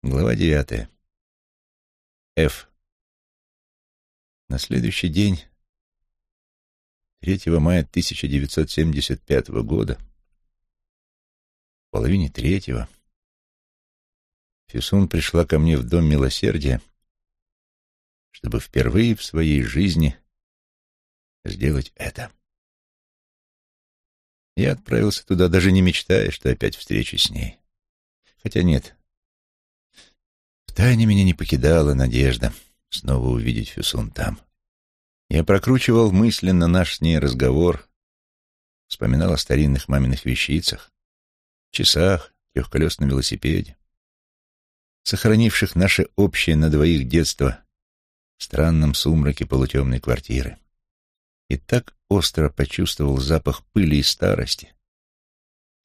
Глава девятая. Ф. На следующий день, 3 мая 1975 года, в половине третьего, Фисун пришла ко мне в Дом Милосердия, чтобы впервые в своей жизни сделать это. Я отправился туда, даже не мечтая, что опять встречусь с ней. Хотя нет, Втайне меня не покидала надежда снова увидеть Фюсун там. Я прокручивал мысленно наш с ней разговор, вспоминал о старинных маминых вещицах, часах, трехколесном велосипеде, сохранивших наше общее на двоих детство в странном сумраке полутемной квартиры. И так остро почувствовал запах пыли и старости,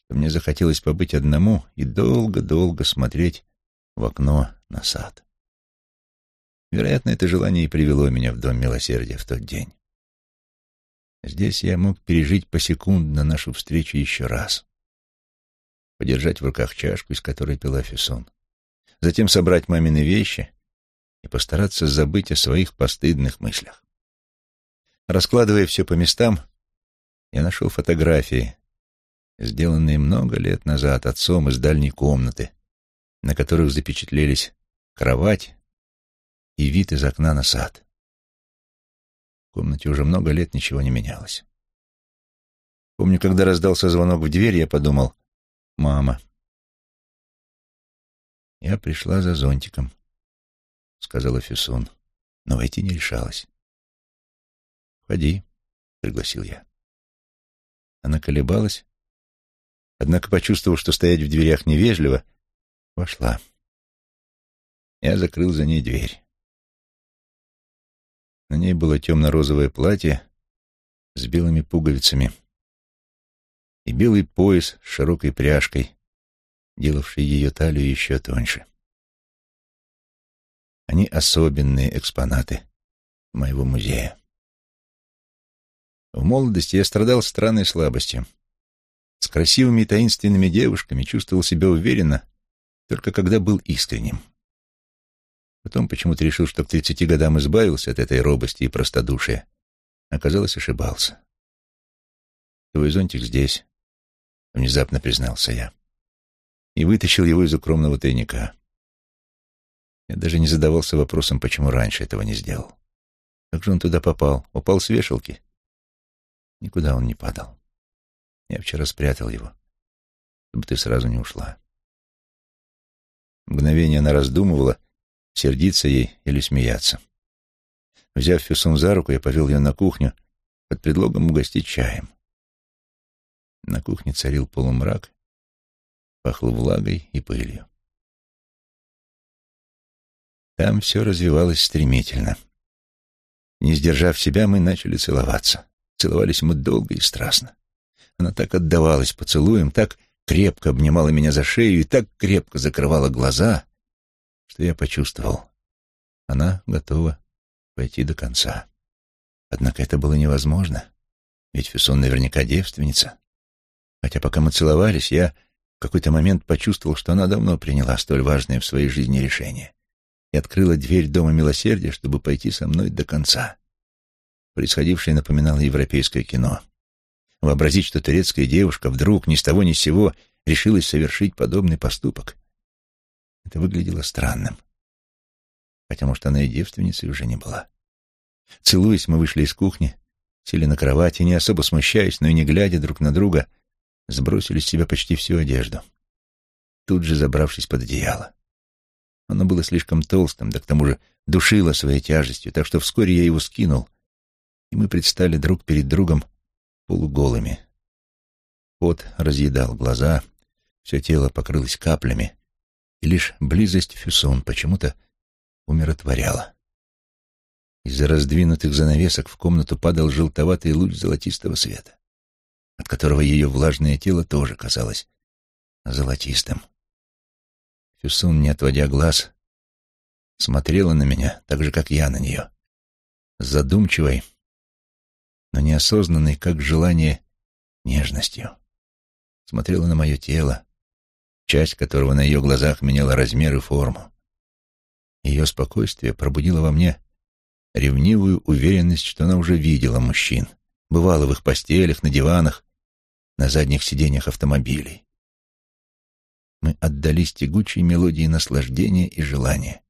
что мне захотелось побыть одному и долго-долго смотреть в окно на сад. Вероятно, это желание и привело меня в Дом Милосердия в тот день. Здесь я мог пережить посекундно нашу встречу еще раз. Подержать в руках чашку, из которой пила Фессон. Затем собрать мамины вещи и постараться забыть о своих постыдных мыслях. Раскладывая все по местам, я нашел фотографии, сделанные много лет назад отцом из дальней комнаты, на которых запечатлелись кровать и вид из окна на сад. В комнате уже много лет ничего не менялось. Помню, когда раздался звонок в дверь, я подумал, «Мама». «Я пришла за зонтиком», — сказала Фюсун, но войти не решалась. «Входи», — пригласил я. Она колебалась, однако, почувствовав, что стоять в дверях невежливо, Вошла. Я закрыл за ней дверь. На ней было темно-розовое платье с белыми пуговицами и белый пояс с широкой пряжкой, делавший ее талию еще тоньше. Они особенные экспонаты моего музея. В молодости я страдал странной слабостью. С красивыми и таинственными девушками чувствовал себя уверенно только когда был искренним. Потом почему-то решил, что к тридцати годам избавился от этой робости и простодушия. Оказалось, ошибался. «Твой зонтик здесь», — внезапно признался я. И вытащил его из укромного тайника. Я даже не задавался вопросом, почему раньше этого не сделал. Как же он туда попал? Упал с вешалки? Никуда он не падал. Я вчера спрятал его, чтобы ты сразу не ушла. Мгновение она раздумывала, сердиться ей или смеяться. Взяв Фюсон за руку, я повел ее на кухню под предлогом угостить чаем. На кухне царил полумрак, пахло влагой и пылью. Там все развивалось стремительно. Не сдержав себя, мы начали целоваться. Целовались мы долго и страстно. Она так отдавалась поцелуем, так крепко обнимала меня за шею и так крепко закрывала глаза, что я почувствовал, она готова пойти до конца. Однако это было невозможно, ведь Фюсон наверняка девственница. Хотя пока мы целовались, я в какой-то момент почувствовал, что она давно приняла столь важное в своей жизни решение и открыла дверь Дома Милосердия, чтобы пойти со мной до конца. Происходившее напоминало европейское кино. Вообразить, что турецкая девушка вдруг ни с того ни с сего решилась совершить подобный поступок. Это выглядело странным. Хотя, может, она и девственницей уже не была. Целуясь, мы вышли из кухни, сели на кровати, не особо смущаясь, но и не глядя друг на друга, сбросили с себя почти всю одежду. Тут же забравшись под одеяло. Оно было слишком толстым, да к тому же душило своей тяжестью, так что вскоре я его скинул, и мы предстали друг перед другом полуголыми. Пот разъедал глаза, все тело покрылось каплями, и лишь близость Фюсон почему-то умиротворяла. Из-за раздвинутых занавесок в комнату падал желтоватый луч золотистого света, от которого ее влажное тело тоже казалось золотистым. Фюсун, не отводя глаз, смотрела на меня так же, как я на нее, задумчивой, но неосознанной, как желание, нежностью. Смотрела на мое тело, часть которого на ее глазах меняла размер и форму. Ее спокойствие пробудило во мне ревнивую уверенность, что она уже видела мужчин, бывала в их постелях, на диванах, на задних сиденьях автомобилей. Мы отдались тягучей мелодии наслаждения и желания,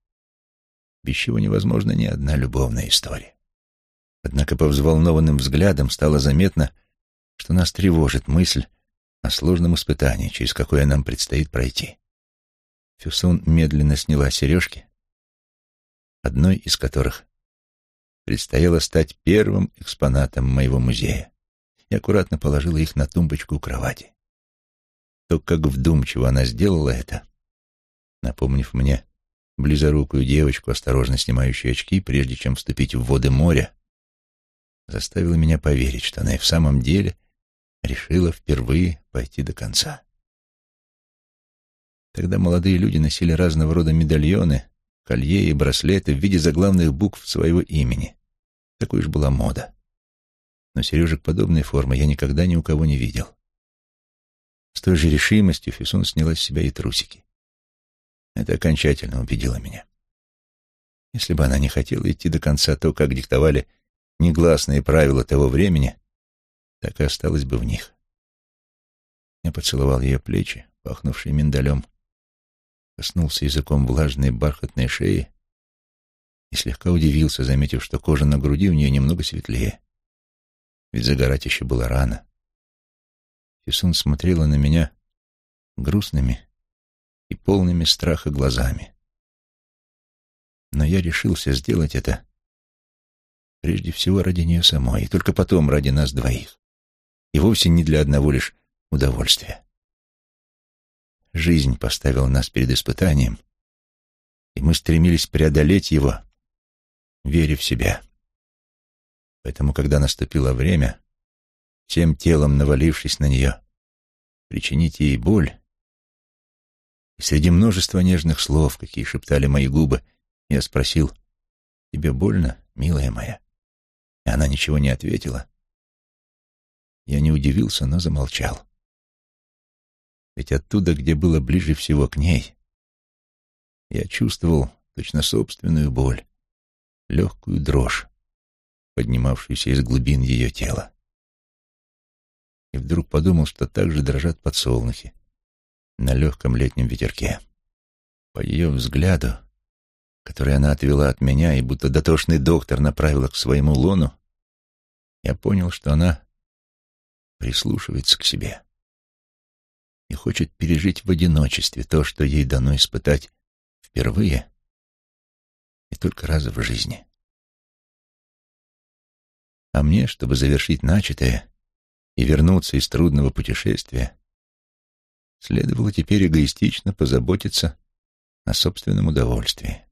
без чего невозможна ни одна любовная история. Однако по взволнованным взглядам стало заметно, что нас тревожит мысль о сложном испытании, через какое нам предстоит пройти. Фюсун медленно сняла сережки, одной из которых предстояло стать первым экспонатом моего музея, и аккуратно положила их на тумбочку у кровати. То, как вдумчиво она сделала это, напомнив мне близорукую девочку, осторожно снимающую очки, прежде чем вступить в воды моря, заставило меня поверить, что она и в самом деле решила впервые пойти до конца. Тогда молодые люди носили разного рода медальоны, колье и браслеты в виде заглавных букв своего имени. Такой уж была мода. Но сережек подобной формы я никогда ни у кого не видел. С той же решимостью Фисун сняла с себя и трусики. Это окончательно убедило меня. Если бы она не хотела идти до конца, то, как диктовали негласные правила того времени, так и осталась бы в них. Я поцеловал ее плечи, пахнувшие миндалем, коснулся языком влажной бархатной шеи и слегка удивился, заметив, что кожа на груди у нее немного светлее. Ведь загорать еще было рано. Фисун смотрела на меня грустными и полными страха глазами. Но я решился сделать это прежде всего ради нее самой, и только потом ради нас двоих. И вовсе не для одного лишь удовольствия. Жизнь поставила нас перед испытанием, и мы стремились преодолеть его, веря в себя. Поэтому, когда наступило время, всем телом навалившись на нее, причинить ей боль, и среди множества нежных слов, какие шептали мои губы, я спросил, «Тебе больно, милая моя?» И она ничего не ответила. Я не удивился, но замолчал. Ведь оттуда, где было ближе всего к ней, я чувствовал точно собственную боль, легкую дрожь, поднимавшуюся из глубин ее тела. И вдруг подумал, что так же дрожат подсолнухи на легком летнем ветерке. По ее взгляду, который она отвела от меня и будто дотошный доктор направила к своему лону, я понял, что она прислушивается к себе и хочет пережить в одиночестве то, что ей дано испытать впервые и только раз в жизни. А мне, чтобы завершить начатое и вернуться из трудного путешествия, следовало теперь эгоистично позаботиться о собственном удовольствии.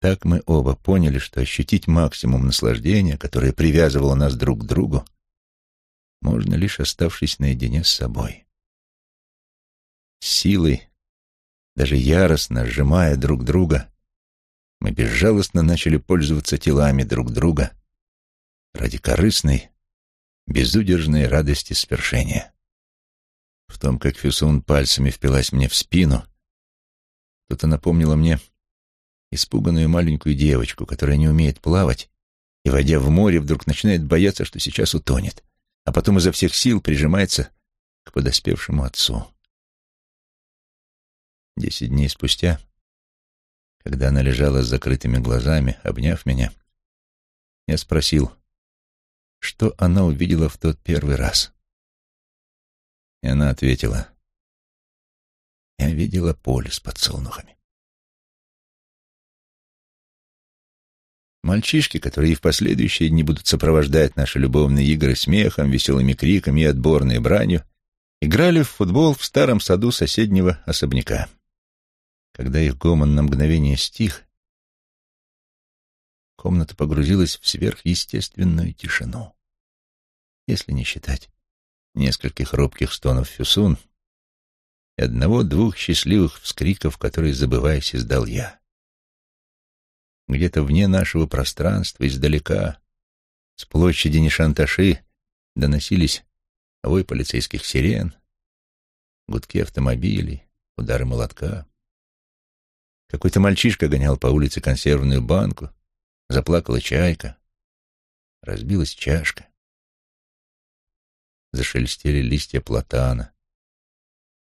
Так мы оба поняли, что ощутить максимум наслаждения, которое привязывало нас друг к другу, можно лишь оставшись наедине с собой. С силой, даже яростно сжимая друг друга, мы безжалостно начали пользоваться телами друг друга ради корыстной, безудержной радости свершения. В том, как Фюсун пальцами впилась мне в спину, кто-то напомнило мне испуганную маленькую девочку, которая не умеет плавать и, войдя в море, вдруг начинает бояться, что сейчас утонет, а потом изо всех сил прижимается к подоспевшему отцу. Десять дней спустя, когда она лежала с закрытыми глазами, обняв меня, я спросил, что она увидела в тот первый раз. И она ответила, «Я видела поле с подсолнухами». Мальчишки, которые и в последующие дни будут сопровождать наши любовные игры смехом, веселыми криками и отборной бранью, играли в футбол в старом саду соседнего особняка. Когда их гомон на мгновение стих, комната погрузилась в сверхъестественную тишину. Если не считать нескольких робких стонов Фюсун и одного-двух счастливых вскриков, которые, забываясь, издал я где-то вне нашего пространства, издалека, с площади Нишанташи, доносились вой полицейских сирен, гудки автомобилей, удары молотка. Какой-то мальчишка гонял по улице консервную банку, заплакала чайка, разбилась чашка. Зашелестели листья платана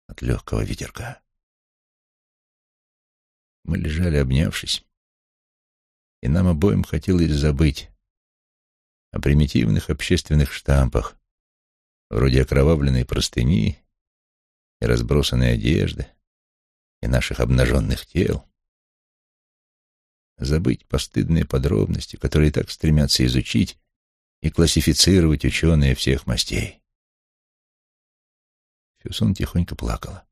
от легкого ветерка. Мы лежали, обнявшись, и нам обоим хотелось забыть о примитивных общественных штампах, вроде окровавленной простыни и разбросанной одежды, и наших обнаженных тел. Забыть постыдные подробности, которые так стремятся изучить и классифицировать ученые всех мастей. Фюсон тихонько плакала.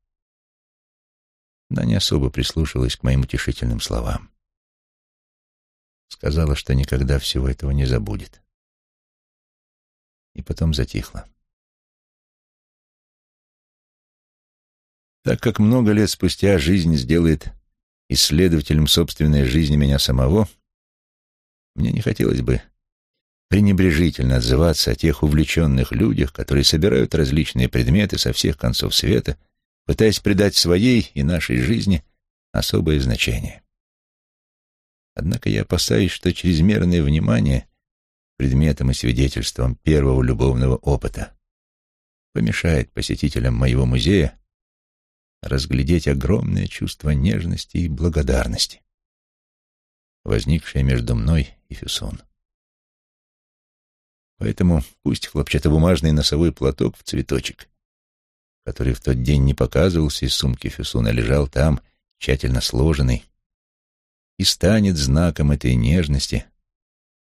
Она не особо прислушивалась к моим утешительным словам. Сказала, что никогда всего этого не забудет. И потом затихла. Так как много лет спустя жизнь сделает исследователем собственной жизни меня самого, мне не хотелось бы пренебрежительно отзываться о тех увлеченных людях, которые собирают различные предметы со всех концов света — пытаясь придать своей и нашей жизни особое значение. Однако я опасаюсь, что чрезмерное внимание предметам и свидетельствам первого любовного опыта помешает посетителям моего музея разглядеть огромное чувство нежности и благодарности, возникшее между мной и Фюсон. Поэтому пусть хлопчатобумажный носовой платок в цветочек который в тот день не показывался из сумки Фюсуна, лежал там, тщательно сложенный, и станет знаком этой нежности,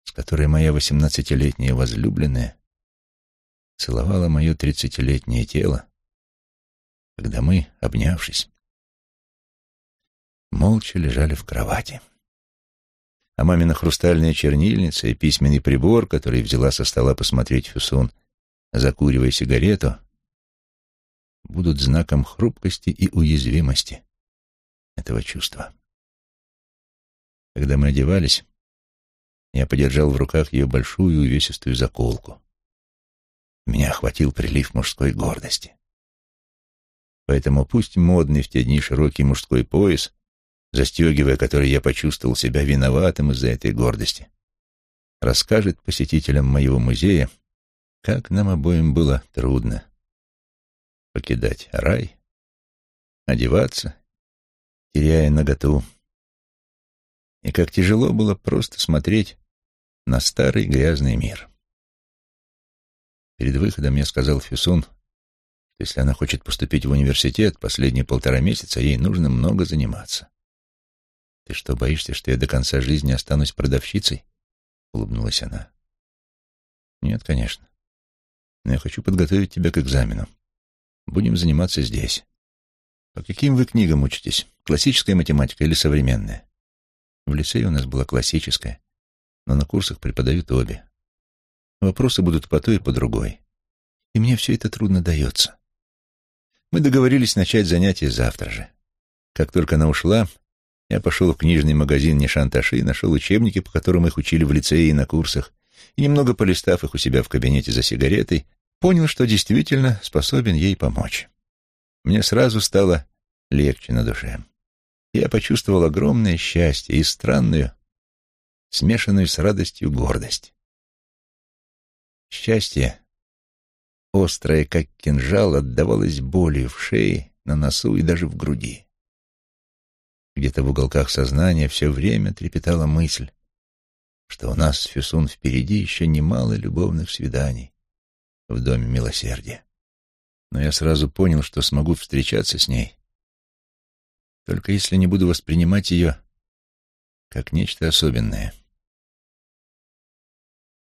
с которой моя восемнадцатилетняя возлюбленная целовала мое тридцатилетнее тело, когда мы, обнявшись, молча лежали в кровати. А мамина хрустальная чернильница и письменный прибор, который взяла со стола посмотреть Фюсун, закуривая сигарету — будут знаком хрупкости и уязвимости этого чувства. Когда мы одевались, я подержал в руках ее большую увесистую заколку. Меня охватил прилив мужской гордости. Поэтому пусть модный в те дни широкий мужской пояс, застегивая который я почувствовал себя виноватым из-за этой гордости, расскажет посетителям моего музея, как нам обоим было трудно покидать рай, одеваться, теряя наготу. И как тяжело было просто смотреть на старый грязный мир. Перед выходом я сказал Фюсон, что если она хочет поступить в университет, последние полтора месяца ей нужно много заниматься. «Ты что, боишься, что я до конца жизни останусь продавщицей?» — улыбнулась она. «Нет, конечно. Но я хочу подготовить тебя к экзамену. Будем заниматься здесь. По каким вы книгам учитесь? Классическая математика или современная? В лицее у нас была классическая, но на курсах преподают обе. Вопросы будут по той и по другой. И мне все это трудно дается. Мы договорились начать занятия завтра же. Как только она ушла, я пошел в книжный магазин Нишанташи и нашел учебники, по которым их учили в лицее и на курсах, и, немного полистав их у себя в кабинете за сигаретой, понял, что действительно способен ей помочь. Мне сразу стало легче на душе. Я почувствовал огромное счастье и странную, смешанную с радостью гордость. Счастье, острое, как кинжал, отдавалось болью в шее, на носу и даже в груди. Где-то в уголках сознания все время трепетала мысль, что у нас с Фюсун впереди еще немало любовных свиданий, в Доме Милосердия. Но я сразу понял, что смогу встречаться с ней, только если не буду воспринимать ее как нечто особенное.